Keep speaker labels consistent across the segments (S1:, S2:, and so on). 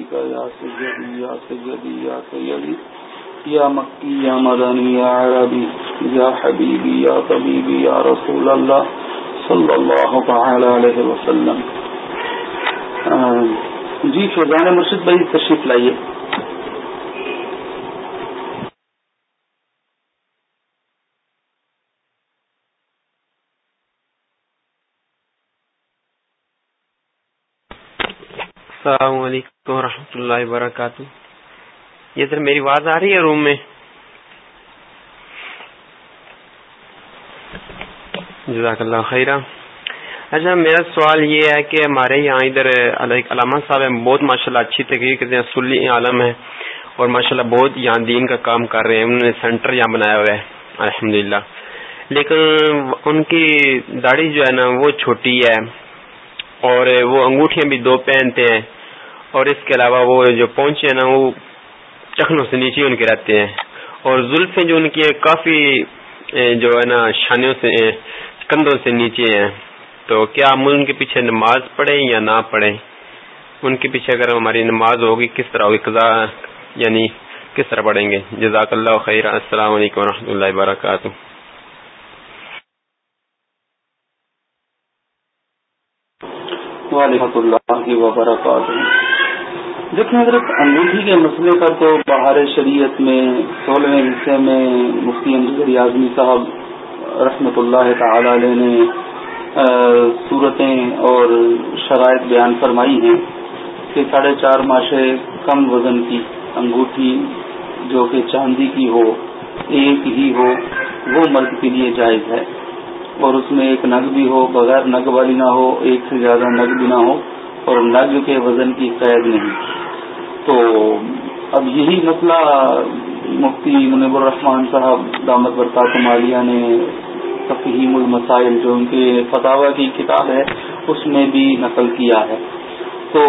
S1: یا سیدی یا سیدی یا سیدی یا مکی یا مدنی یا عربی یا حبیبی یا طبیبی یا رسول اللہ صلی اللہ تعالی علیہ وسلم. جی فیضان مرشد بھائی تشریف لائیے۔
S2: السلام علیکم و اللہ وبرکاتہ۔ یہ سر میری آواز آ رہی ہے روم میں؟ جزاک اللہ خیرہ۔ اچھا میرا سوال یہ ہے کہ ہمارے یہاں ادھر علامہ صاحب ہیں، بہت ماشاء اللہ اچھی تقریر کرتے ہیں، سلی عالم ہے اور ماشاء اللہ بہت یہاں دین کا کام کر رہے ہیں۔ انہوں نے سینٹر یہاں بنایا ہوا ہے الحمد لیکن ان کی داڑھی جو ہے نا، وہ چھوٹی ہے اور وہ انگوٹھیاں بھی دو پہنتے ہیں۔ اور اس کے علاوہ وہ جو پہنچے ہیں نا، وہ چکھنوں سے نیچے ان کے رہتے ہیں۔ اور زلفیں جو ان کی کافی جو ہے نا، شانیوں سے کندھوں سے نیچے ہیں۔ تو کیا ہم ان کے پیچھے نماز پڑھیں یا نہ پڑھیں؟ ان کے پیچھے اگر ہماری نماز ہوگی، کس طرح ہوگی؟ قضا یعنی کس طرح پڑھیں گے؟ جزاک اللہ خیر السلام علیکم و اللہ وبرکاتہ۔
S1: وعلیکم اللہ وبرکاتہ۔ دیکھیں حضرت انگوٹھی کے مسئلے پر تو بہار شریعت میں، سولہویں حصے میں مفتی امجد اعظمی صاحب رحمۃ اللہ تعالی علیہ نے صورتیں اور شرائط بیان فرمائی ہیں کہ ساڑھے چار ماشے کم وزن کی، انگوٹھی جو کہ چاندی کی ہو، ایک ہی ہو، وہ مرد کے لیے جائز ہے۔ اور اس میں ایک نگ بھی ہو، بغیر نگ والی نہ ہو، ایک سے زیادہ نگ بھی نہ ہو۔ اور نگ کے وزن کی قید نہیں تو اب یہی مسئلہ مفتی منیب الرحمان صاحب دامت برکات مالیہ نے تفہیم المسائل جو ان کے فتح کی کتاب ہے، اس میں بھی نقل کیا ہے۔ تو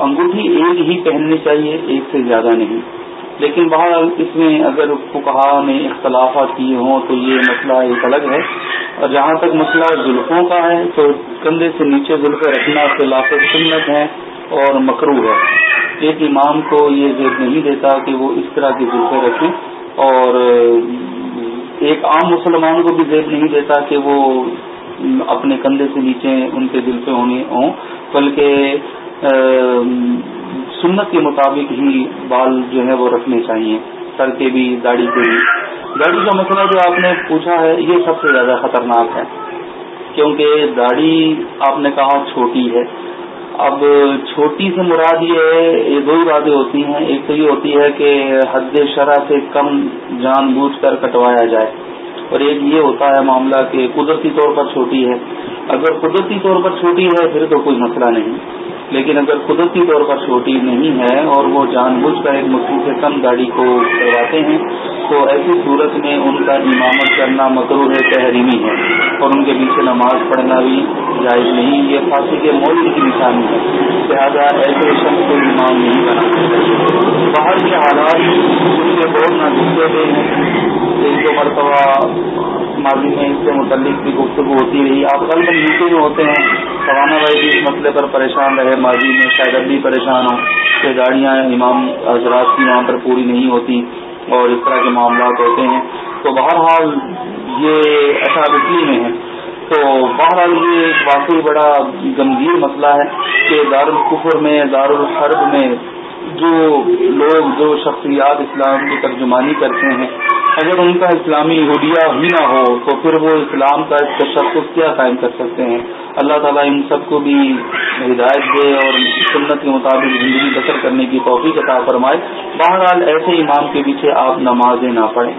S1: انگوٹھی ایک ہی پہننی چاہیے، ایک سے زیادہ نہیں۔ لیکن بہرحال اس میں اگر فکہ نے اختلافات کیے ہوں تو یہ مسئلہ ایک الگ ہے۔ اور جہاں تک مسئلہ زلفوں کا ہے تو کندھے سے نیچے زلفیں رکھنا خلاف سنت ہے اور مکرو ہے۔ ایک امام کو یہ زیب نہیں دیتا کہ وہ اس طرح کی زلفیں رکھیں اور ایک عام مسلمان کو بھی زیب نہیں دیتا کہ وہ اپنے کندھے سے نیچے ان کے زلفیں ہونی ہوں، بلکہ سنت کے مطابق ہی بال جو ہے وہ رکھنے چاہیے، سر کے بھی، داڑھی کے بھی۔ داڑھی کا مسئلہ جو آپ نے پوچھا ہے، یہ سب سے زیادہ خطرناک ہے۔ کیونکہ داڑھی آپ نے کہا چھوٹی ہے۔ اب چھوٹی سے مراد یہ ہے، یہ دو ہی باتیں ہوتی ہیں۔ ایک تو یہ ہوتی ہے کہ حد شرح سے کم جان بوجھ کر کٹوایا جائے۔ اور ایک یہ ہوتا ہے معاملہ کہ قدرتی طور پر چھوٹی ہے۔ اگر قدرتی طور پر چھوٹی ہے، پھر تو کوئی مسئلہ نہیں۔ لیکن اگر قدرتی طور پر چھوٹی نہیں ہے اور وہ جان بوجھ کر ایک مٹھی سے کم گاڑی کو کرواتے ہیں، تو ایسی صورت میں ان کا امامت کرنا مکرو ہے، تحریمی ہے اور ان کے پیچھے نماز پڑھنا بھی جائز نہیں، یہ پھانسی کے مول کی نشانی ہے۔ لہٰذا ایسے شخص کو امام نہیں بنا باہر کے حالات ان کے بہت نہ گزرے ہیں۔ ایک دو مرتبہ ماضی میں اس سے متعلق بھی گفتگو ہوتی رہی۔ آپ کل میں نیچے میں ہوتے ہیں۔ سوانا بھائی بھی اس مسئلے پر پریشان رہے، ماضی میں شاید اب بھی پریشان ہوں کہ گاڑیاں امام حضرات کی وہاں پر پوری نہیں ہوتی اور اس طرح کے معاملات ہوتے ہیں۔ تو بہرحال یہ ایسا اٹلی میں ہے۔ تو بہرحال یہ واقعی بڑا گمبھیر مسئلہ ہے کہ دارالقفر میں، دارالحرب میں جو لوگ، جو شخصیات اسلام کی ترجمانی کرتے ہیں، اگر ان کا اسلامی ہودیا ہی نہ ہو تو پھر وہ اسلام کا اس تشخص کیا قائم کر سکتے ہیں؟ اللہ تعالیٰ ان سب کو بھی ہدایت دے اور سنت کے مطابق زندگی بسر کرنے کی توفیق عطا فرمائے۔ بہرحال ایسے امام کے پیچھے آپ نمازیں نہ پڑھیں۔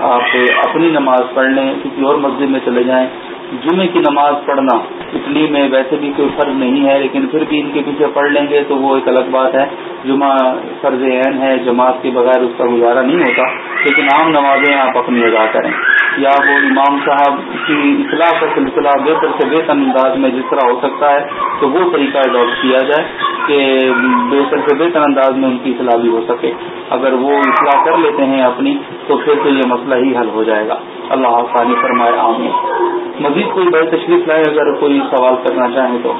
S1: آپ اپنی نماز پڑھ لیں، کسی اور مسجد میں چلے جائیں۔ جمعے کی نماز پڑھنا۔ اٹلی میں ویسے بھی کوئی فرض نہیں ہے، لیکن پھر بھی ان کے پیچھے پڑھ لیں گے تو وہ ایک الگ بات ہے۔ جمعہ فرض عین ہے، جماعت کے بغیر اس کا گزارا نہیں ہوتا۔ لیکن عام نمازیں آپ اپنی ادا کریں۔ یا وہ امام صاحب کی اطلاع کا سلسلہ بہتر سے بہتر انداز میں جس طرح ہو سکتا ہے، تو وہ طریقہ اڈاپٹ کیا جائے کہ بہتر سے بہتر انداز میں ان کی اطلاع بھی ہو سکے۔ اگر وہ اطلاع کر لیتے ہیں اپنی، تو پھر تو یہ مسئلہ ہی حل ہو جائے گا۔ اللہ آسانی فرمائے عام مزید کوئی بڑی تشریف لائے اگر کوئی سوال کرنا چاہیں تو۔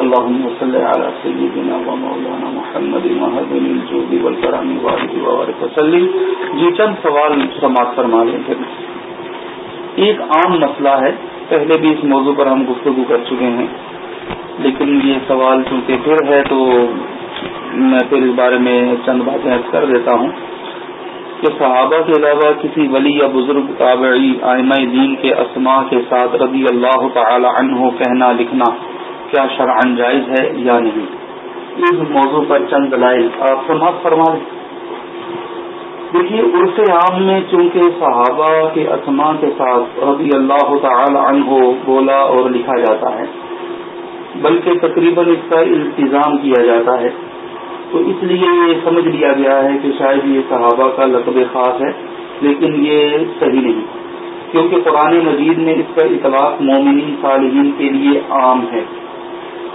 S1: اللهم صل على سيدنا ومولانا محمد وهدن الجود والكرم وارد وبارك وسلم۔ جی چند سوال سماعت فرما لیں پھر ایک عام مسئلہ ہے، پہلے بھی اس موضوع پر ہم گفتگو کر چکے ہیں، لیکن یہ سوال چونکہ پھر ہے تو میں پھر اس بارے میں چند باتیں کر دیتا ہوں۔ کہ صحابہ کے علاوہ کسی ولی یا بزرگ تابعی آئمہ دین کے اسماء کے ساتھ رضی اللہ تعالی عنہ کہنا لکھنا کیا شرعن جائز ہے یا نہیں؟ اس موضوع پر چند دلائل آپ سماعت فرما دیں۔ دیکھیے، عرف عام میں چونکہ صحابہ کے اسماء کے ساتھ رضی اللہ تعالی عنہ بولا اور لکھا جاتا ہے، بلکہ تقریباً اس کا التظام کیا جاتا ہے۔ تو اس لیے یہ سمجھ لیا گیا ہے کہ شاید یہ صحابہ کا لقب خاص ہے، لیکن یہ صحیح نہیں۔ کیونکہ قرآن مجید میں اس کا اطلاق مومنی صالحین کے لیے عام ہے۔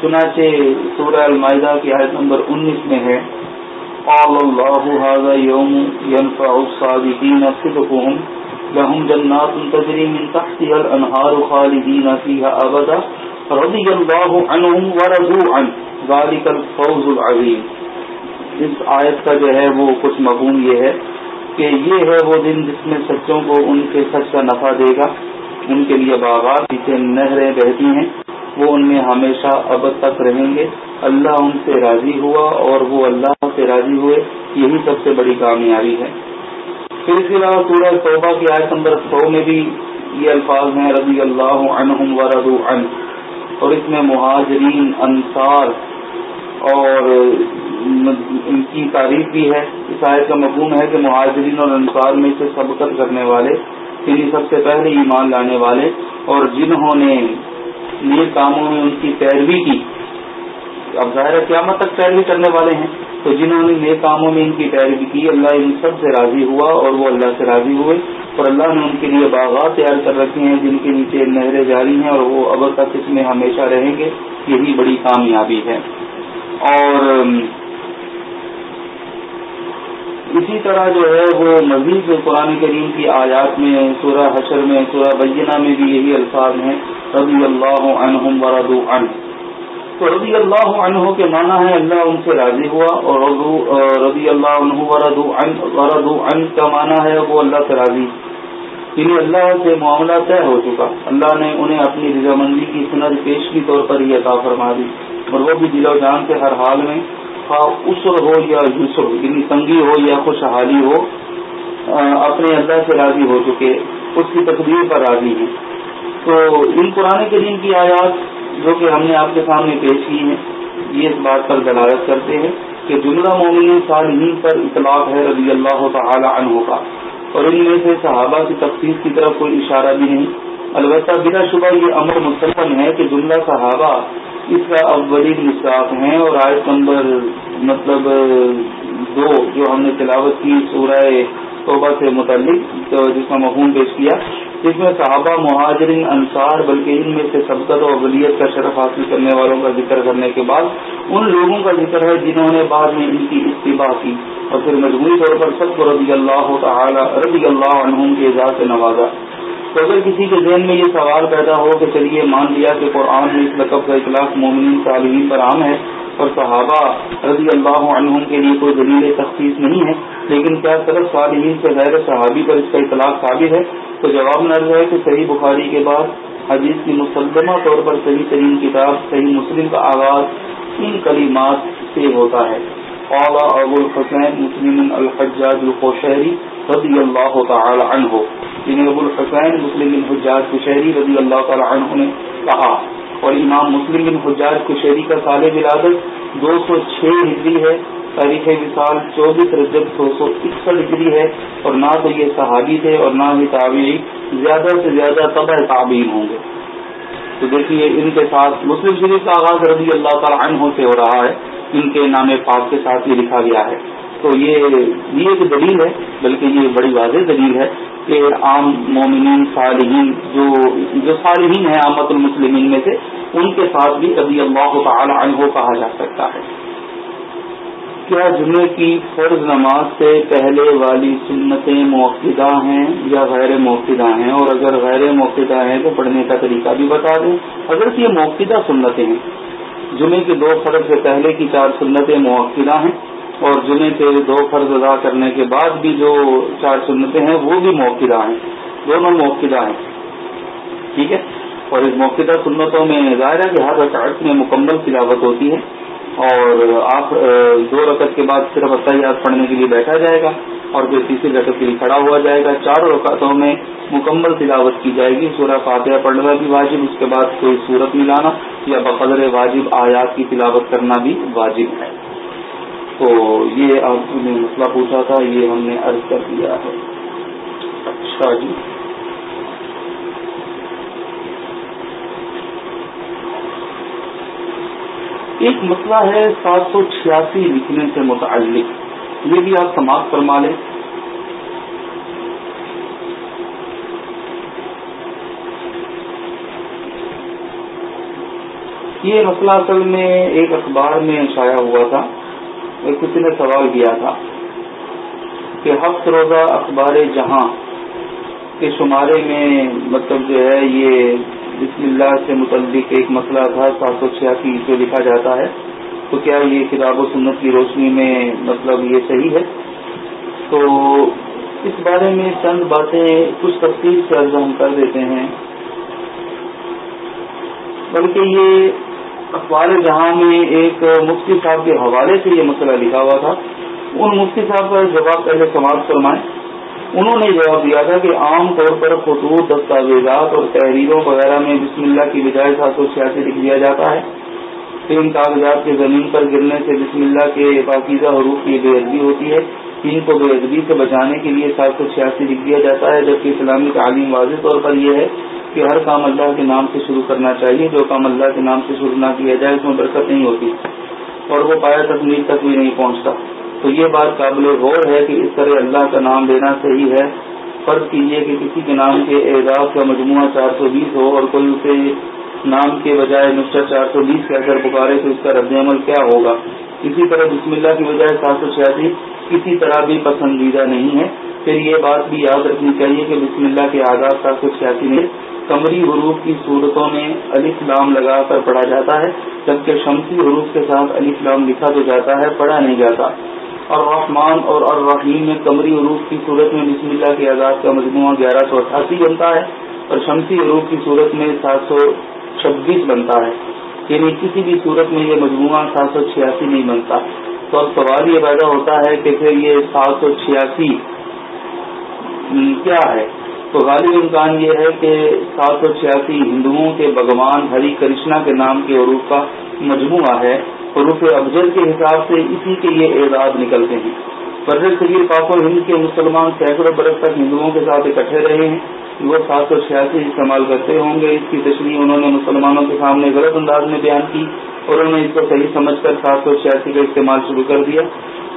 S1: چنانچہ سورہ المائدہ کی آیت نمبر انیس میں ہے، قال اللہ هذا يوم ينفع الصادقين صدقهم، لهم جنات تجري من تحتها الانهار خالدين فيها ابدا رضي الله عنهم ورضوا عنه ذلك الفوز العظيم اس آیت کا جو ہے وہ کچھ مفہوم یہ ہے کہ یہ ہے وہ دن جس میں سچوں کو ان کے سچ کا نفع دے گا، ان کے لیے باغات پیچھے نہریں بہتی ہیں، وہ ان میں ہمیشہ اب تک رہیں گے۔ اللہ ان سے راضی ہوا اور وہ اللہ سے راضی ہوئے، یہی سب سے بڑی کامیابی ہے۔ پھر اس کے علاوہ سورہ توبہ کی آیت نمبر سو میں بھی یہ الفاظ ہیں، رضی اللہ عنہم و عن اور اس میں مہاجرین، انصار اور ان کی تعریف بھی ہے اس آیت کا مفہوم ہے کہ مہاجرین اور انصار میں سے سبقت کرنے والے یعنی سب سے پہلے ایمان لانے والے، اور جنہوں نے نیک کاموں میں ان کی پیروی کی، اب ظاہر قیامت تک پیروی کرنے والے ہیں، تو جنہوں نے نیک کاموں میں ان کی پیروی کی، اللہ ان سب سے راضی ہوا اور وہ اللہ سے راضی ہوئے، اور اللہ نے ان کے لیے باغات تیار کر رکھے ہیں جن کے نیچے نہریں جاری ہیں، اور وہ اب تک اس میں ہمیشہ رہیں گے، یہی بڑی کامیابی ہے۔ اور اسی طرح جو ہے وہ مزید قرآن کریم کی آیات میں، سورہ حشر میں، سورہ بینہ میں بھی یہی الفاظ ہیں، رضی اللہ عنہم ورضو عن تو رضی اللہ عنہ کے معنی ہے اللہ ان سے راضی ہوا اور رضی اللہ عنہ ورضو عن ورضو عن کا معنی ہے وہ اللہ سے راضی۔ یعنی اللہ سے معاملہ طے ہو چکا۔ اللہ نے انہیں اپنی رضامندی کی سنر پیش کی طور پر یہ عطا فرما دی۔ اور وہ بھی دل و جان سے ہر حال میں اسر ہو یا یسر یعنی تنگی ہو یا خوشحالی ہو اپنے اللہ سے راضی ہو چکے، اس کی تقدیر پر راضی ہیں۔ تو ان قرآن کریم کی آیات جو کہ ہم نے آپ کے سامنے پیش کی ہیں، یہ اس بات پر دلالت کرتے ہیں کہ جملہ مومن صالحین پر اطلاق ہے رضی اللہ تعالی عنہ کا۔ اور ان میں سے صحابہ کی تفصیل کی طرف کوئی اشارہ بھی نہیں۔ البتہ بلا شبہ یہ امر مسلم ہے کہ جملہ صحابہ اس کا اولین نصاف ہیں اور آیت نمبر مطلب دو جو ہم نے تلاوت کی سورہ توبہ سے متعلق جس کا مفہوم پیش کیا، جس میں صحابہ، مہاجرین، انصار، بلکہ ان میں سے سبقت و اولت کا شرف حاصل کرنے والوں کا ذکر کرنے کے بعد، ان لوگوں کا ذکر ہے جنہوں نے بعد میں ان کی اتباع کی۔ اور پھر مجموعی طور پر سب کو رضی اللہ تعالی، رضی اللہ عنہم کے اعزاز سے نوازا۔ تو اگر کسی کے ذہن میں یہ سوال پیدا ہو کہ چلیے مان لیا کہ قرآن میں اس لقب کا اطلاق مومن صالحین پر عام ہے اور صحابہ رضی اللہ عنہم کے لیے کوئی دلیل تخصیص نہیں ہے، لیکن کیا صرف صالحین سے غیر صحابی پر اس کا اطلاق ثابت ہے؟ تو جواب نظر ہے کہ صحیح بخاری کے بعد حدیث کی مسلمہ طور پر صحیح ترین کتاب، صحیح مسلم کا آغاز ان کلیمات سے ہوتا ہے۔ اولا ابو الحسین مسلم الحجاج الخوشہری رضی اللہ تعالی عنہ۔ جنہیں ابو الحسین مسلم بن حجاج کشہری رضی اللہ تعالی عنہ نے کہا، اور امام مسلم بن حجاج کشہری کا سال ولادت دو سو چھ ہجری ہے، تاریخ وصال چوبیس رجب دو سو اکسٹھ ڈگری ہے، اور نہ تو یہ صحابی تھے اور نہ ہی تابعی، زیادہ سے زیادہ تبع تعبین ہوں گے۔ تو دیکھیے، ان کے ساتھ مسلم شریف کا آغاز رضی اللہ تعالی عنہ سے ہو رہا ہے۔ ان کے نام پاک کے ساتھ یہ لکھا گیا ہے۔ تو یہ یہ ایک دلیل ہے، بلکہ یہ بڑی واضح دلیل ہے کہ عام مومنین، صالحین جو جو صالحین ہیں آمد المسلمین میں سے، ان کے ساتھ بھی رضی اللہ تعالی عنہ کہا جا سکتا ہے۔ کیا جمعے کی فرض نماز سے پہلے والی سنتیں موقع ہیں یا غیر موقع ہیں؟ اور اگر غیر موقع ہیں تو پڑھنے کا طریقہ بھی بتا دیں۔ اگر یہ موقع سنتیں ہیں جمعے کے دو فرض سے پہلے کی چار سنتیں موقعہ ہیں اور جمعے کے دو فرض ادا کرنے کے بعد بھی جو چار سنتیں ہیں وہ بھی موقعہ ہیں، دونوں موقعہ ہیں۔ ٹھیک ہے؟ اور اس موقعہ سنتوں میں ظاہر ہے کہ ہر رکعت میں مکمل تلاوت ہوتی ہے۔ اور آپ دو رکعت کے بعد صرف اطیات پڑھنے کے لیے بیٹھا جائے گا اور پھر تیسری رکعت کے لیے کھڑا ہوا جائے گا۔ چاروں رکعتوں میں مکمل تلاوت کی جائے گی۔ سورہ فاتحہ پڑھنا بھی واجب، اس کے بعد کوئی صورت ملانا یا بقدر واجب آیات کی تلاوت کرنا بھی واجب ہے۔ تو یہ آپ نے مسئلہ پوچھا تھا، یہ ہم نے عرض کر دیا ہے۔ اچھا جی۔ ایک مسئلہ ہے سات سو چھیاسی لکھنے سے متعلق۔ یہ بھی آپ سماعت فرما لیں۔ یہ مسئلہ اصل میں ایک اخبار میں شائع ہوا تھا۔ کسی نے سوال کیا تھا کہ ہفت روزہ اخبار جہاں کے شمارے میں مطلب جو ہے یہ بسم اللہ سے متعلق ایک مسئلہ تھا، سات سو چھیاسی جو لکھا جاتا ہے۔ تو کیا یہ کتاب و سنت کی روشنی میں مطلب یہ صحیح ہے؟ تو اس بارے میں چند باتیں کچھ تفصیل سے عرض ہم کر دیتے ہیں۔ بلکہ یہ اخبار جہاں میں ایک مفتی صاحب کے حوالے سے یہ مسئلہ لکھا ہوا تھا۔ ان مفتی صاحب کا جواب پہلے سماج فرمائے انہوں نے جواب دیا تھا کہ عام طور پر خطوط، دستاویزات اور تحریروں وغیرہ میں بسم اللہ کی بجائے سات سو چھیاسی لکھ دیا جاتا ہے۔ پھر ان کاغذات کے زمین پر گرنے سے بسم اللہ کے پاکیزہ حروف کی بے ادبی ہوتی ہے۔ ان کو بے ادبی سے بچانے کے لیے سات سو چھیاسی لکھ دیا جاتا ہے، جبکہ اسلامی تعلیم واضح طور پر یہ ہے کہ ہر کام اللہ کے نام سے شروع کرنا چاہیے۔ جو کام اللہ کے نام سے شروع نہ کیا جائے، اس میں برکت نہیں ہوتی اور وہ پایا تکمیل تک بھی نہیں پہنچتا۔ تو یہ بات قابل غور ہے کہ اس طرح اللہ کا نام لینا صحیح ہے۔ فرض کیجیے کہ کسی کے نام کے اعزاز کا مجموعہ چار سو بیس ہو اور کوئی اسے نام کے بجائے نسخہ چار سو بیس کہہ کر پکارے تو اس کا رد عمل کیا ہوگا؟ اسی طرح بسم اللہ کی بجائے سات سو چھیاسی کسی طرح بھی پسندیدہ نہیں ہے۔ پھر یہ بات بھی یاد رکھنی چاہیے کہ بسم اللہ کے آغاز سات سو چھیاسی میں کمری حروف کی صورتوں میں علی اسلام لگا کر پڑھا جاتا ہے، جبکہ شمسی حروف کے ساتھ علی اسلام لکھا تو جاتا ہے، پڑھا نہیں جاتا۔ اور اور الرحیم میں کمری حروف کی صورت میں بسم اللہ کے آغاز کا مجموعہ گیارہ سو اٹھاسی بنتا ہے اور شمسی حروف کی صورت میں سات سو چھبیس بنتا ہے۔ یعنی کسی بھی صورت میں یہ مجموعہ سات سو چھیاسی نہیں بنتا۔ تو اب سوال یہ پیدا ہوتا ہے کہ پھر یہ سات سو چھیاسی کیا ہے؟ تو غالب امکان یہ ہے کہ سات سو چھیاسی ہندوؤں کے بھگوان ہری کرشنا کے نام کے عروف کا مجموعہ ہے۔ عروف افضل کے حساب سے اسی کے یہ اعداد نکلتے ہیں۔ برض صغیر پاک و ہند کے مسلمان سینکڑوں برس تک ہندوؤں کے ساتھ اکٹھے رہے ہیں۔ وہ سات سو چھیاسی استعمال کرتے ہوں گے۔ اس کی تشریح انہوں نے مسلمانوں کے سامنے غلط انداز میں بیان کی اور انہوں نے اس کو صحیح سمجھ کر سات سو چھیاسی کا استعمال شروع کر دیا۔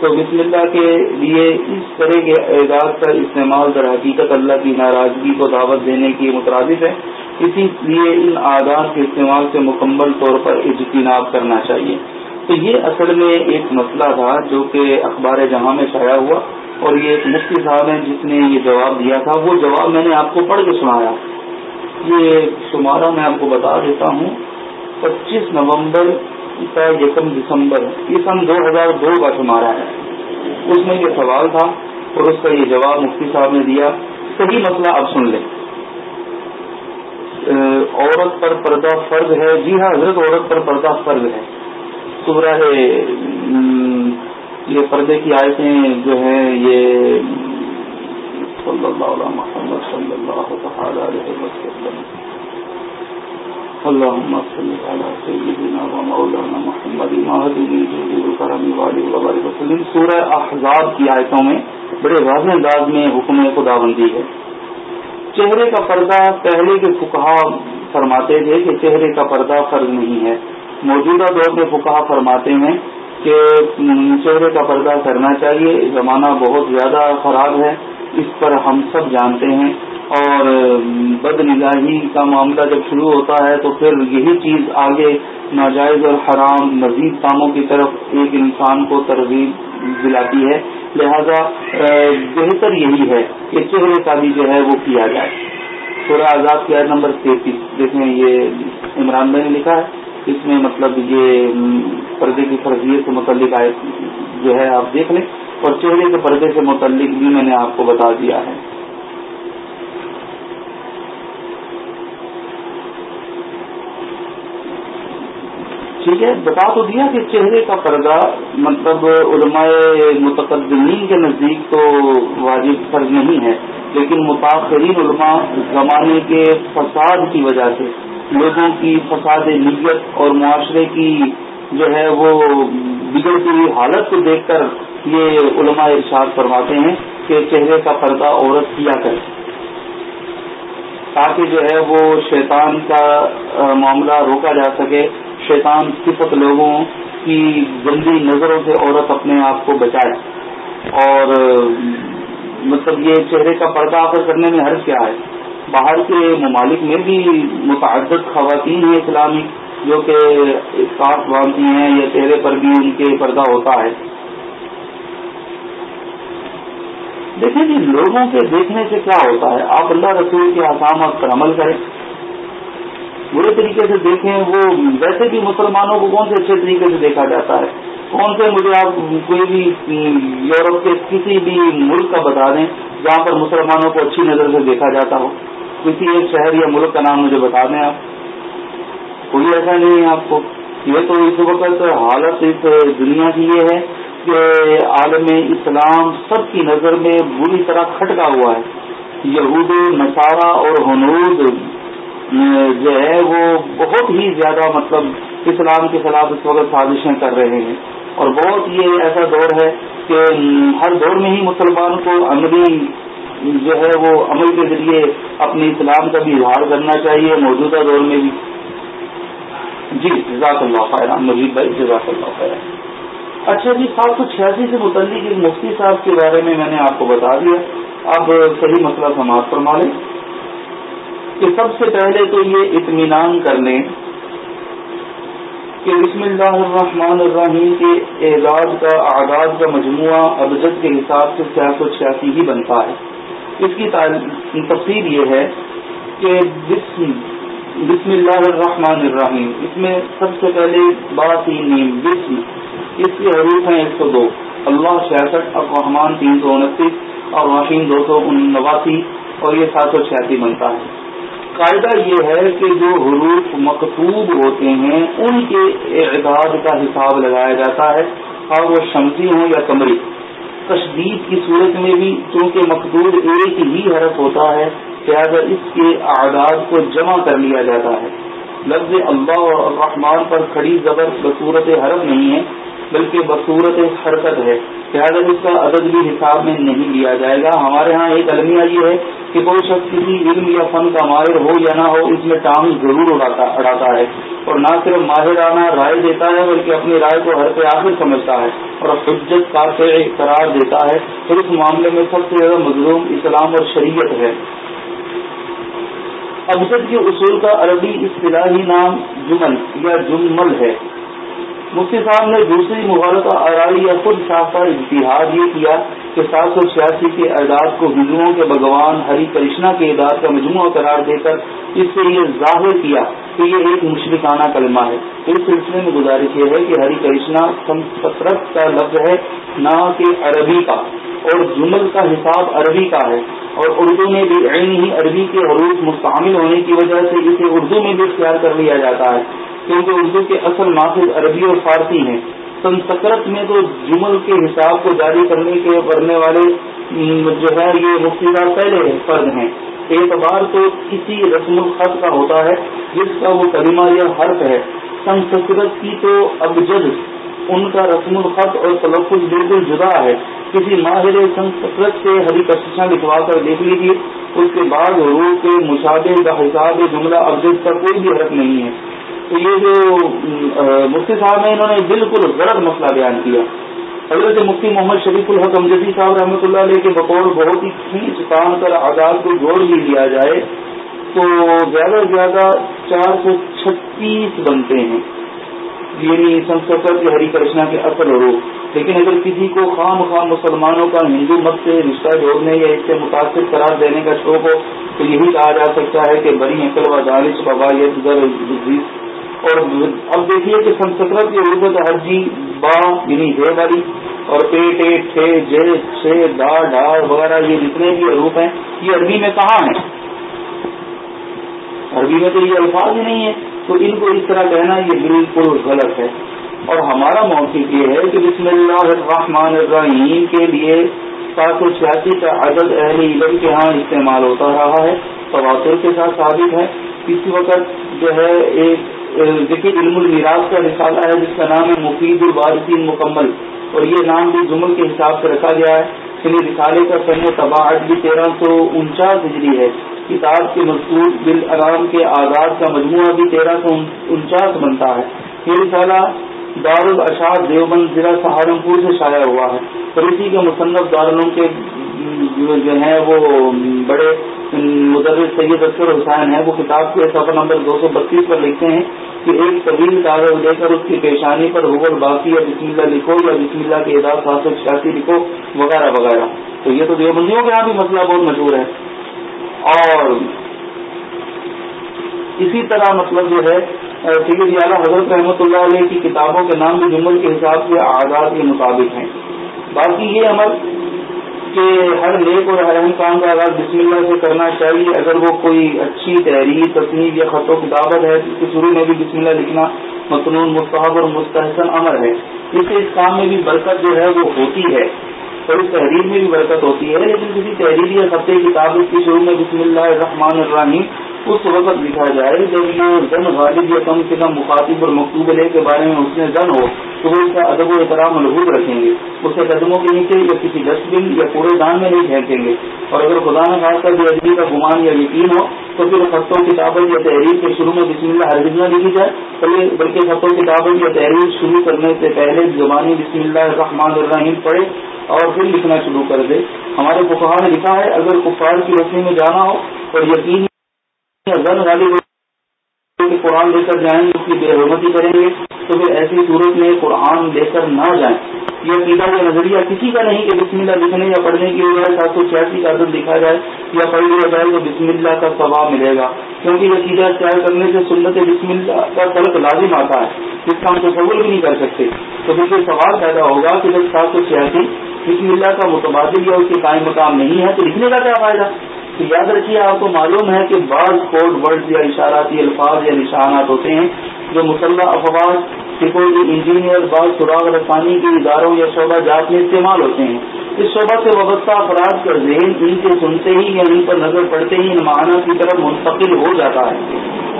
S1: تو بسم اللہ کے لیے اس طرح کے اعزاز کا استعمال در حقیقت اللہ کی ناراضگی کو دعوت دینے کی مترادف ہے۔ اسی لیے ان آداب کے استعمال سے مکمل طور پر اجتناب کرنا چاہیے۔ تو یہ اصل میں ایک مسئلہ تھا جو کہ اخبار جہاں میں شائع ہوا اور یہ ایک مفتی صاحب ہیں جس نے یہ جواب دیا تھا۔ وہ جواب میں نے آپ کو پڑھ کے سنایا۔ یہ شمارہ میں آپ کو بتا دیتا ہوں۔ پچیس نومبر کا یکم دسمبر یہ سن دو ہزار دو کا شمارہ ہے۔ اس میں یہ سوال تھا اور اس کا یہ جواب مفتی صاحب نے دیا۔ صحیح مسئلہ آپ سن لیں۔ عورت پر پردہ فرض ہے۔ جی ہاں حضرت عورت پر پردہ فرض ہے۔ سورہ یہ پردے کی آیتیں جو ہیں، یہ صلی اللہ علیہ محمد صلی اللہ تعالی علیہ وسلم۔ اللهم صل على سيدنا ومولانا محمد وسلم۔ سورہ احزاب کی آیتوں میں بڑے واضح انداز میں حکم خدا بندی ہے۔ چہرے کا پردہ پہلے کے فکہ فرماتے تھے کہ چہرے کا پردہ فرض نہیں ہے۔ موجودہ دور میں فکہ فرماتے ہیں کہ چہرے کا پردہ کرنا چاہیے، زمانہ بہت زیادہ خراب ہے، اس پر ہم سب جانتے ہیں۔ اور بد نگاہی کا معاملہ جب شروع ہوتا ہے تو پھر یہی چیز آگے ناجائز اور حرام مزید کاموں کی طرف ایک انسان کو ترغیب دلاتی ہے۔ لہذا بہتر یہی ہے کہ چہرے کا بھی جو ہے وہ کیا جائے۔ سورہ آزاد کی عید نمبر تینتیس، دیکھیں یہ عمران بھائی نے لکھا ہے۔ اس میں مطلب یہ پردے کی فرضیت سے متعلق آئے جو ہے آپ دیکھ لیں اور چہرے کے پردے سے متعلق بھی میں نے آپ کو بتا دیا ہے۔ ٹھیک ہے، بتا تو دیا کہ چہرے کا پردہ مطلب علماء متقدمین کے نزدیک تو واجب فرض نہیں ہے، لیکن متاثرین علماء زمانے کے فساد کی وجہ سے لوگوں کی فساد نیت اور معاشرے کی جو ہے وہ بگڑتی ہوئی حالت کو دیکھ کر یہ علماء ارشاد فرماتے ہیں کہ چہرے کا پردہ عورت کیا کرے۔ تاکہ جو ہے وہ شیطان کا معاملہ روکا جا سکے۔ شیطان صفت لوگوں کی گندی نظروں سے عورت اپنے آپ کو بچائے۔ اور مطلب یہ چہرے کا پردہ آفر کرنے میں حرض کیا ہے؟ باہر کے ممالک میں بھی متعدد خواتین ہیں اسلامی، جو کہ اسکارف باندھتی ہیں یا چہرے پر بھی ان کے پردہ ہوتا ہے۔ دیکھیں جی لوگوں کے دیکھنے سے کیا ہوتا ہے؟ آپ اللہ رسول کے احکامات پر عمل کریں۔ برے طریقے سے دیکھیں، وہ ویسے بھی مسلمانوں کو کون سے اچھے طریقے سے دیکھا جاتا ہے؟ کون سے مجھے آپ کوئی بھی یورپ کے کسی بھی ملک کا بتا دیں جہاں پر مسلمانوں کو اچھی نظر سے دیکھا جاتا ہو؟ کسی ایک شہر یا ملک کا نام مجھے بتا دیں آپ؟ کوئی ایسا نہیں ہے آپ کو۔ یہ تو اس وقت حالت اس دنیا کی یہ ہے کہ عالم اسلام سب کی نظر میں بری طرح کھٹکا ہوا ہے۔ یہود، نصارہ اور ہنود، جو ہے وہ بہت ہی زیادہ مطلب اسلام کے خلاف اس وقت سازشیں کر رہے ہیں۔ اور بہت یہ ایسا دور ہے کہ ہر دور میں ہی مسلمان کو عملی جو ہے وہ عمل کے ذریعے اپنے اسلام کا بھی اظہار کرنا چاہیے، موجودہ دور میں بھی۔ جی جزاک اللہ خیر مجید بھائی، جزاک اللہ خیر اچھا جی سات سو چھیاسی جی سے متعلق ایک مفتی صاحب کے بارے میں میں نے آپ کو بتا دیا۔ اب صحیح مسئلہ سماعت فرما لیں۔ کہ سب سے پہلے تو یہ اطمینان کر لیں کہ بسم اللہ الرحمن الرحیم کے اعزاز کا آغاز کا مجموعہ ابجد کے حساب سے چھ سو چھیاسی ہی بنتا ہے۔ اس کی تفصیل یہ ہے کہ بسم بسم اللہ الرحمن الرحیم۔ اس میں سب سے پہلے بات ہی نیم بسم۔ اس کے حروف ہیں ایک سو دو۔ اللہ چھیاسٹھ الرحمان تین سو انتیس اور رحیم دو سو نواسی اور یہ سات سو چھیاسی بنتا ہے۔ قاعدہ یہ ہے کہ جو حروف مکتوب ہوتے ہیں، ان کے اعداد کا حساب لگایا جاتا ہے، اور وہ شمسی ہوں یا کمری۔ تشدید کی صورت میں بھی چونکہ مقدور ایک ہی حرف ہوتا ہے لہٰذا اس کے اعداد کو جمع کر لیا جاتا ہے۔ لفظ اللہ اور الرحمان پر کھڑی زبر بصورت حرف نہیں ہے، بلکہ بصورت حرکت ہے۔ لہٰذا اس کا عدد بھی حساب میں نہیں لیا جائے گا۔ ہمارے ہاں ایک المیہ یہ ہے کہ کوئی شخص کسی علم یا فن کا ماہر ہو یا نہ ہو، اس میں ٹانگ ضرور اڑاتا ہے۔ اور نہ صرف ماہرانہ رائے دیتا ہے، بلکہ اپنی رائے کو ہر پہ آخر سمجھتا ہے اور حجت کا قرار دیتا ہے۔ پھر اس معاملے میں سب سے زیادہ مظلوم اسلام اور شریعت ہے۔ ابجد کے اصول کا عربی اصطلاحی نام جمل یا جمل ہے۔ مفتی صاحب نے دوسری مغالطہ آرائی یا خود شاخہ اتحاد یہ کیا کہ سات سو چھیاسی کے اعداد کو ہندوؤں کے بھگوان ہری کرشنا کے اعداد کا مجموعہ قرار دے کر اس سے یہ ظاہر کیا کہ یہ ایک مشرکانہ کلمہ ہے۔ اس سلسلے میں گزارش یہ ہے کہ ہری کرشنا سنسکرت کا لفظ ہے نہ کہ عربی کا، اور جمل کا حساب عربی کا ہے۔ اور اردو میں بھی عین ہی عربی کے حروف مستعمل ہونے کی وجہ سے اسے اردو میں بھی اختیار کر لیا جاتا ہے، کیونکہ اردو کے اصل ماخذ عربی اور فارسی ہیں۔ سنسکرت میں تو جمل کے حساب کو جاری کرنے کے کرنے والے جو ہے، یہ مفتی پہلے فرد ہیں۔ اعتبار تو کسی رسم الخط کا ہوتا ہے، جس کا وہ کلمہ یا حرف ہے۔ سنسکرت کی تو ابجد، ان کا رسم الخط اور تلفظ بالکل جدا ہے۔ کسی ماہر سنسکرت سے ہری کششاں لکھوا کر دیکھ لیجیے اس کے بعد روح کے مشابے کا حساب جملہ ابجد کا کوئی بھی حرف نہیں ہے۔ تو یہ جو مفتی صاحب ہیں، انہوں نے بالکل غلط مسئلہ بیان کیا۔ حضرت مفتی محمد شریف الحق امجدی صاحب رحمۃ اللہ علیہ کے بطور بہت ہی کھینچ تان کر آزاد کو جوڑ بھی لیا جائے، تو زیادہ سے زیادہ چار سو چھتیس بنتے ہیں۔ یعنی سنسکرت کی ہری کرشنا کے اصل روپ لیکن اگر کسی کو خام خام مسلمانوں کا ہندو مت سے رشتہ جوڑنے یا اس سے متاثر قرار دینے کا شوق ہو، تو یہی کہا جا سکتا ہے کہ بڑی عقل و دانش بابا اور اب دیکھیے کہ سنسکرت کی اردو تو ہر جی با یعنی ہے والی اور پیٹ ایٹ چھ جے چھ دا ڈا وغیرہ یہ جتنے بھی روپ ہیں، یہ عربی میں کہاں ہیں؟ عربی میں تو یہ الفاظ ہی نہیں ہے تو ان کو اس طرح کہنا یہ بالکل غلط ہے۔ اور ہمارا موقف یہ ہے کہ بسم اللہ الرحمن الرحیم کے لیے سات سو چھیاسی کا عدد اہل علم کے ہاں استعمال ہوتا رہا ہے تواتر کے ساتھ ثابت ہے۔ کسی وقت جو ہے ایک دیکھیے علم المیراث کا رسالہ ہے جس کا نام ہے مفید البارسین مکمل اور یہ نام بھی جمل کے حساب سے رکھا گیا ہے۔ چلیے، رسالے کا سن تباہٹ بھی تیرہ سو انچاس ہجری ہے۔ کتاب کے مزدور بال ارام کے آزاد کا مجموعہ بھی تیرہ سو انچاس بنتا ہے۔ یہ رسالہ دارالاشاد دیوبند ضلع سہارنپور سے شائع ہوا ہے۔ اور اسی کے مصنف دارالعلوم کے جو ہیں وہ بڑے مدرس سید اکثر حسین ہے وہ کتاب کے سفر نمبر دو سو بتیس پر لکھتے ہیں کہ ایک طویل کاغذ لے کر اس کی پیشانی پر حبل باقی یا بسم اللہ لکھو یا بسم اللہ کے اعداد سات سو چھیاسی لکھو، وغیرہ وغیرہ۔ تو یہ تو دیوبندیوں کے یہاں بھی مسئلہ بہت مشہور ہے۔ اور اسی طرح مطلب جو ہے، سید اعلیٰ حضرت رحمۃ اللہ علیہ کی کتابوں کے نام بھی جمل کے حساب سے آزاد کے مطابق ہیں۔ باقی یہ عمل کہ ہر نیک اور ہر اہم کام کا آغاز بسم اللہ سے کرنا چاہیے، اگر وہ کوئی اچھی تحریر، تصنیف یا خط و کتابت ہے اس کے شروع میں بھی بسم اللہ لکھنا مصنون مستحب اور مستحسن امر ہے۔ اس سے اس کام میں بھی برکت جو ہے وہ ہوتی ہے۔ اور اس تحریر میں بھی برکت ہوتی ہے۔ لیکن کسی تحریر یا خطے کتاب اس کے شروع میں بسم اللہ الرحمن الرحیم اس وقت لکھا جائے جب یہ زن غالب یا کم سے کم مخاطب اور مکتوب علیہ کے بارے میں اس میں زن ہو، تو وہ اس کا ادب و احترام محبوب رکھیں گے۔ اسے قدموں کے نیچے یا کسی ڈسٹ بن یا کوڑے دان میں نہیں پھینکیں گے۔ اور اگر خدا نہ خاص کر ادبی کا گمان یا یقین ہو، تو پھر خطوں کتابت یا تحریر کے شروع میں بسم اللہ ہر نہ لکھی جائے۔ بلکہ خطوں کتابت یا تحریر شروع کرنے سے پہلے زبانی بسم اللہ الرحمن الرحیم پڑھے اور پھر لکھنا شروع کر دے۔ ہمارے بخار نے لکھا ہے، اگر کفار کی روشنی میں جانا ہو اور یقین زن والی قرآن لے کر جائیں، اس کی بے حرمتی کریں گے، تو پھر ایسی صورت میں قرآن لے کر نہ جائیں۔ یہ عقیدہ یا نظریہ کسی کا نہیں کہ بسم اللہ لکھنے یا پڑھنے کی وجہ سات سو چھیاسی کا عدد لکھا جائے یا پڑھ لیا جائے تو بسم اللہ کا ثواب ملے گا۔ کیونکہ یہ عقیدہ اختیار کرنے سے سنت بسم اللہ کا فرق لازم آتا ہے، جس کا ہم تصور بھی نہیں کر سکتے۔ تو پھر یہ سوال پیدا ہوگا کہ جب سات سو چھیاسی بسم اللہ کا متبادل یا اس کے قائم مقام نہیں ہے، تو لکھنے کا کیا فائدہ؟ تو یاد رکھیے، آپ کو معلوم ہے کہ بعض کوڈ ورڈ یا اشاراتی الفاظ یا نشانات ہوتے ہیں جو مسلح افواج سکورٹی انجینئر بعض سراغ رسانی کے اداروں یا شعبہ جات میں استعمال ہوتے ہیں۔ اس شعبہ سے وابستہ افراد کا ذہن ان سے سنتے ہی یا ان پر نظر پڑتے ہی ان کی طرف منتقل ہو جاتا ہے۔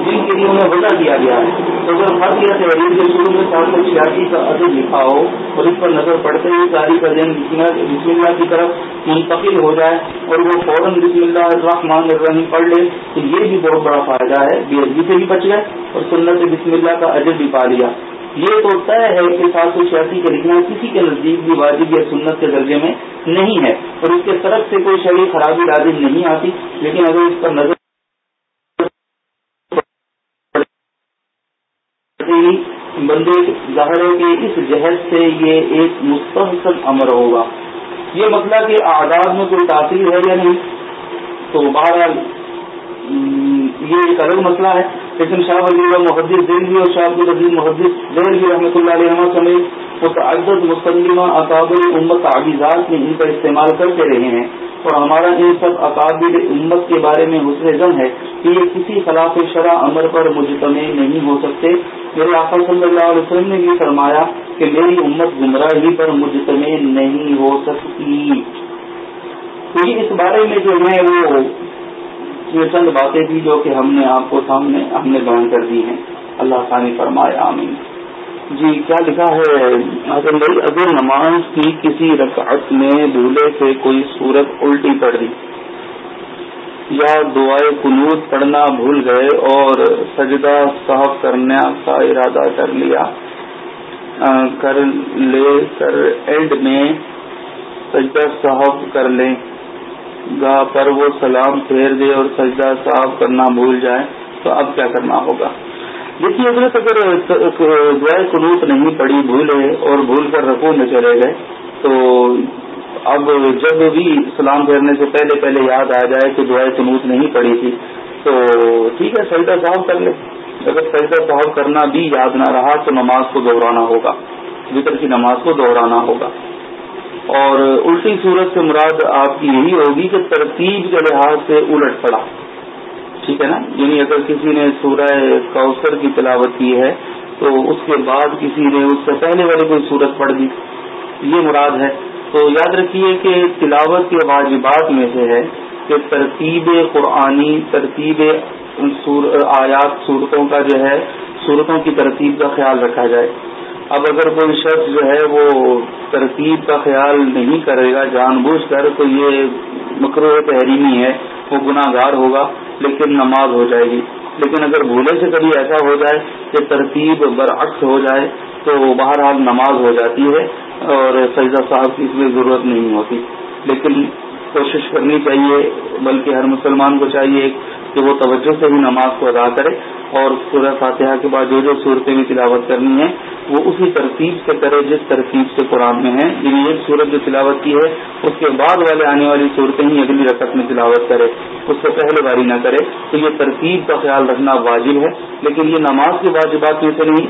S1: جن کے لیے انہیں وجہ دیا گیا ہے۔ تو اگر ہر یا تحریر کے شروع میں سات سو چھیاسی کا عدد لکھا ہو اور اس پر نظر پڑتے ہی ساری کا ذہن بسم اللہ کی طرف منتقل ہو جائے اور وہ فوراً بسم اللہ الرحمن الرحیم پڑھ لے، تو یہ بھی بہت بڑا فائدہ ہے۔ بے ادبی سے بھی بچ گئے اور سنت بسم اللہ کا عجب بھی پا لیا۔ یہ تو طے ہے کہ سات سو چھیاسی کا لکھنا کسی کے نزدیک بھی واجب یا سنت کے درجے میں نہیں ہے۔ اور اس کے طرف سے کوئی شرح خرابی لازم نہیں آتی، لیکن اگر اس پر نظر بندے ظاہر ہے کہ اس جہد سے یہ ایک مستحصل امر ہوگا۔ یہ مسئلہ کہ آداد میں کوئی تاثیر ہے یا نہیں، تو بہرحال یہ ایک الگ مسئلہ ہے۔ لیکن شاہ وزیر محدث دل اور شاہ عبد العزیز محدث دیر بھی رحمۃ اللہ علیہ سمیت متعدد مستمہ اکابر امت عبیزات میں ان کا استعمال کرتے رہے ہیں اور ہمارا ان سب اکابر امت کے بارے میں حسن زن ہے کہ یہ کسی خلاف شرح امر پر مجتمع نہیں ہو سکتے۔ میرے آقا صلی اللہ علیہ وسلم نے یہ فرمایا کہ میری امت گمراہی پر مجتمع نہیں ہو سکتی۔ تو یہ اس بارے میں جو ہے وہ یہ چند باتیں تھی جو کہ ہم نے آپ کو سامنے ہم نے بیان کر دی ہیں۔ اللہ تعالی فرمائے، آمین۔ جی کیا لکھا ہے؟ حسن بھائی اگر نماز کی کسی رکعت میں بھولے سے کوئی صورت الٹی پڑ دی یا دعائیں قنوت پڑھنا بھول گئے اور سجدہ صاحب کرنے کا ارادہ کر لیا کر لے، کر اینڈ میں سجدہ صاحب کر لیں۔ گا، پر وہ سلام پھیر دے اور سجدہ صاف کرنا بھول جائے، تو اب کیا کرنا ہوگا؟ دیکھیے، حضرت اگر دعائیں قنوط نہیں پڑی بھولے اور بھول کر رقو میں چلے گئے، تو اب جب بھی سلام پھیرنے سے پہلے پہلے یاد آ جائے کہ دعائیں قنوط نہیں پڑی تھی، تو ٹھیک ہے، سجدہ صاف کر لے۔ اگر سجدہ صاحب کرنا بھی یاد نہ رہا، تو نماز کو دہرانا ہوگا، وطر کی نماز کو دہرانا ہوگا۔ اور الٹی صورت سے مراد آپ کی یہی ہوگی کہ ترتیب کے لحاظ سے الٹ پڑا۔ ٹھیک ہے نا؟ یعنی اگر کسی نے سورہ کوثر کی تلاوت کی ہے، تو اس کے بعد کسی نے اس سے پہلے والی کوئی صورت پڑھ دی یہ مراد ہے۔ تو یاد رکھیے کہ تلاوت کے واجبات میں سے ہے کہ ترتیب قرآنی، ترتیب آیات، صورتوں کا جو ہے، صورتوں کی ترتیب کا خیال رکھا جائے۔ اب اگر کوئی شخص جو ہے وہ ترتیب کا خیال نہیں کرے گا جان بوجھ کر، تو یہ مکرو تحریمی ہے، وہ گناہ گار ہوگا، لیکن نماز ہو جائے گی۔ لیکن اگر بھولے سے کبھی ایسا ہو جائے کہ ترتیب برعکس ہو جائے، تو بہرحال نماز ہو جاتی ہے اور سجدہ صاحب کی اس میں ضرورت نہیں ہوتی۔ لیکن کوشش کرنی چاہیے، بلکہ ہر مسلمان کو چاہیے کہ وہ توجہ سے ہی نماز کو ادا کرے۔ اور سورہ فاتحہ کے بعد جو جو صورتیں بھی تلاوت کرنی ہے وہ اسی ترتیب سے کرے جس ترتیب سے قرآن میں ہے یعنی ایک صورت جو تلاوت کی ہے، اس کے بعد والے آنے والی صورتیں ہی اگلی رقط میں تلاوت کرے۔ اس سے پہلے باری نہ کرے۔ تو یہ ترتیب کا خیال رکھنا واجب ہے۔ لیکن یہ نماز کی واجبات میں سے نہیں،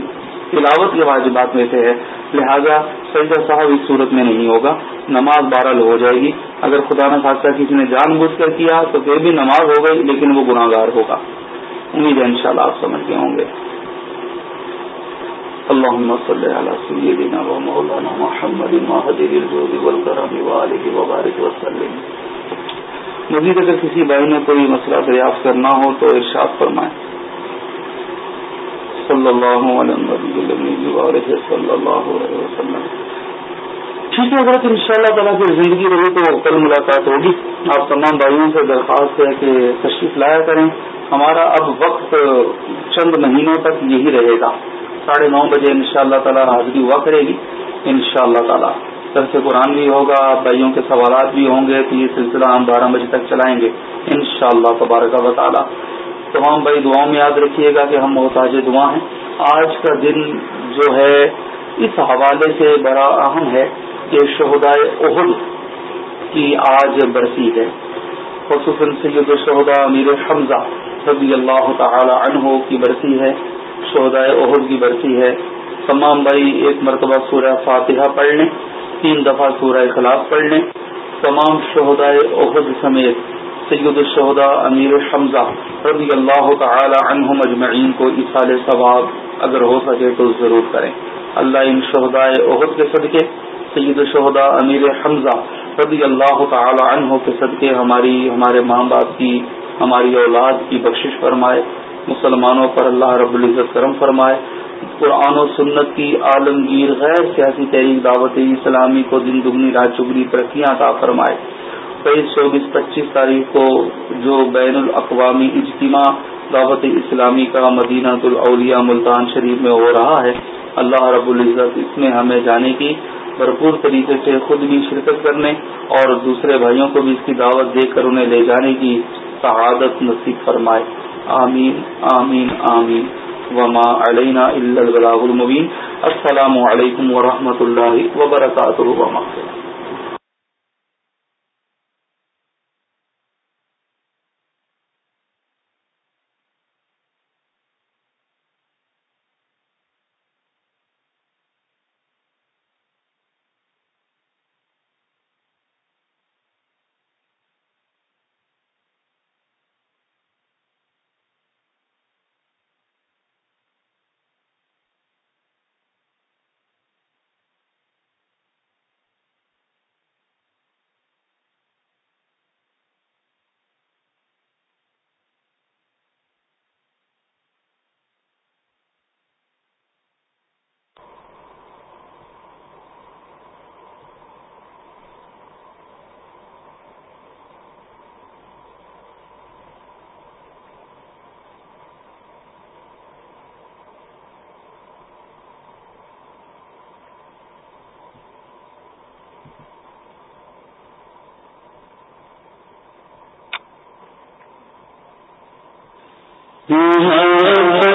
S1: تلاوت کے واجبات میں سے ہے۔ لہذا سجدہ صاحب اس صورت میں نہیں ہوگا۔ نماز بارہ ہو جائے گی۔ اگر خدا نہ خاصہ کسی نے جان بوجھ کر کیا، تو پھر بھی نماز ہو گئی، لیکن وہ گناہ گار ہوگا۔ امید ہے انشاءاللہ شاء آپ سمجھ گئے ہوں گے۔ اللهم صل على سيدنا ومولانا محمد الجود والكرم وبارك وسلم مزید اگر کسی بھائی نے کوئی مسئلہ دریافت کرنا ہو تو ارشاد فرمائیں۔ صلی اللہ علیہ صلی اللہ علیہ وسلم۔ ٹھیک ہے، اگر ان شاء اللہ تعالیٰ کی زندگی رہی تو کل ملاقات ہوگی۔ آپ تمام بھائیوں سے درخواست ہے کہ تشریف لایا کریں۔ ہمارا اب وقت چند مہینوں تک یہی رہے گا۔ ساڑھے نو بجے ان شاء اللہ تعالیٰ حاضری ہوا کرے گی۔ ان شاء اللہ تعالیٰ۔ درس قرآن بھی ہوگا، بھائیوں کے سوالات بھی ہوں گے، تو یہ سلسلہ ہم بارہ بجے تک چلائیں گے۔ ان شاء اللہ تبارک و تعالیٰ۔ تمام بھائی دعاؤں میں یاد رکھیے گا کہ ہم محتاج دعا ہیں۔ آج کا دن جو ہے، اس حوالے سے بڑا اہم ہے کہ شہدائے عہد کی آج برسی ہے۔ خصوصاً سید الشہدا امیر حمزہ رضی اللہ تعالی عنہ کی برسی ہے شہدائے عہد کی برسی ہے۔ تمام بھائی، ایک مرتبہ سورہ فاتحہ پڑھ لیں، تین دفعہ سورہ اخلاق پڑھ لیں۔ تمام شہدائے عہد سمیت سید الشہدا امیر حمزہ رضی اللہ تعالی عنہ مجمعین کو اصال ثواب اگر ہو سکے تو ضرور کریں۔ اللہ ان شہدائے عہد کے صدقے، سید الشہدا امیر حمزہ رضی اللہ تعالی عنہ کے صدقے ہماری ہمارے ماں باپ کی ہماری اولاد کی بخشش فرمائے، مسلمانوں پر اللہ رب العزت کرم فرمائے۔ قرآن و سنت کی عالمگیر غیر سیاسی تحریک دعوت اسلامی کو دن دگنی رات چگنی ترقیاں عطا فرمائے۔ تیئیس چوبیس پچیس تاریخ کو جو بین الاقوامی اجتماع دعوت اسلامی کا مدینہ الاولیاء ملتان شریف میں ہو رہا ہے، اللہ رب العزت اس میں ہمیں جانے کی بھرپور طریقے سے خود بھی شرکت کرنے اور دوسرے بھائیوں کو بھی اس کی دعوت دے کر انہیں لے جانے کی شہادت نصیب فرمائے۔ آمین آمین آمین۔ وما علینا البلاغ المبین۔ السلام علیکم ورحمۃ اللہ وبرکاتہ۔
S3: ہے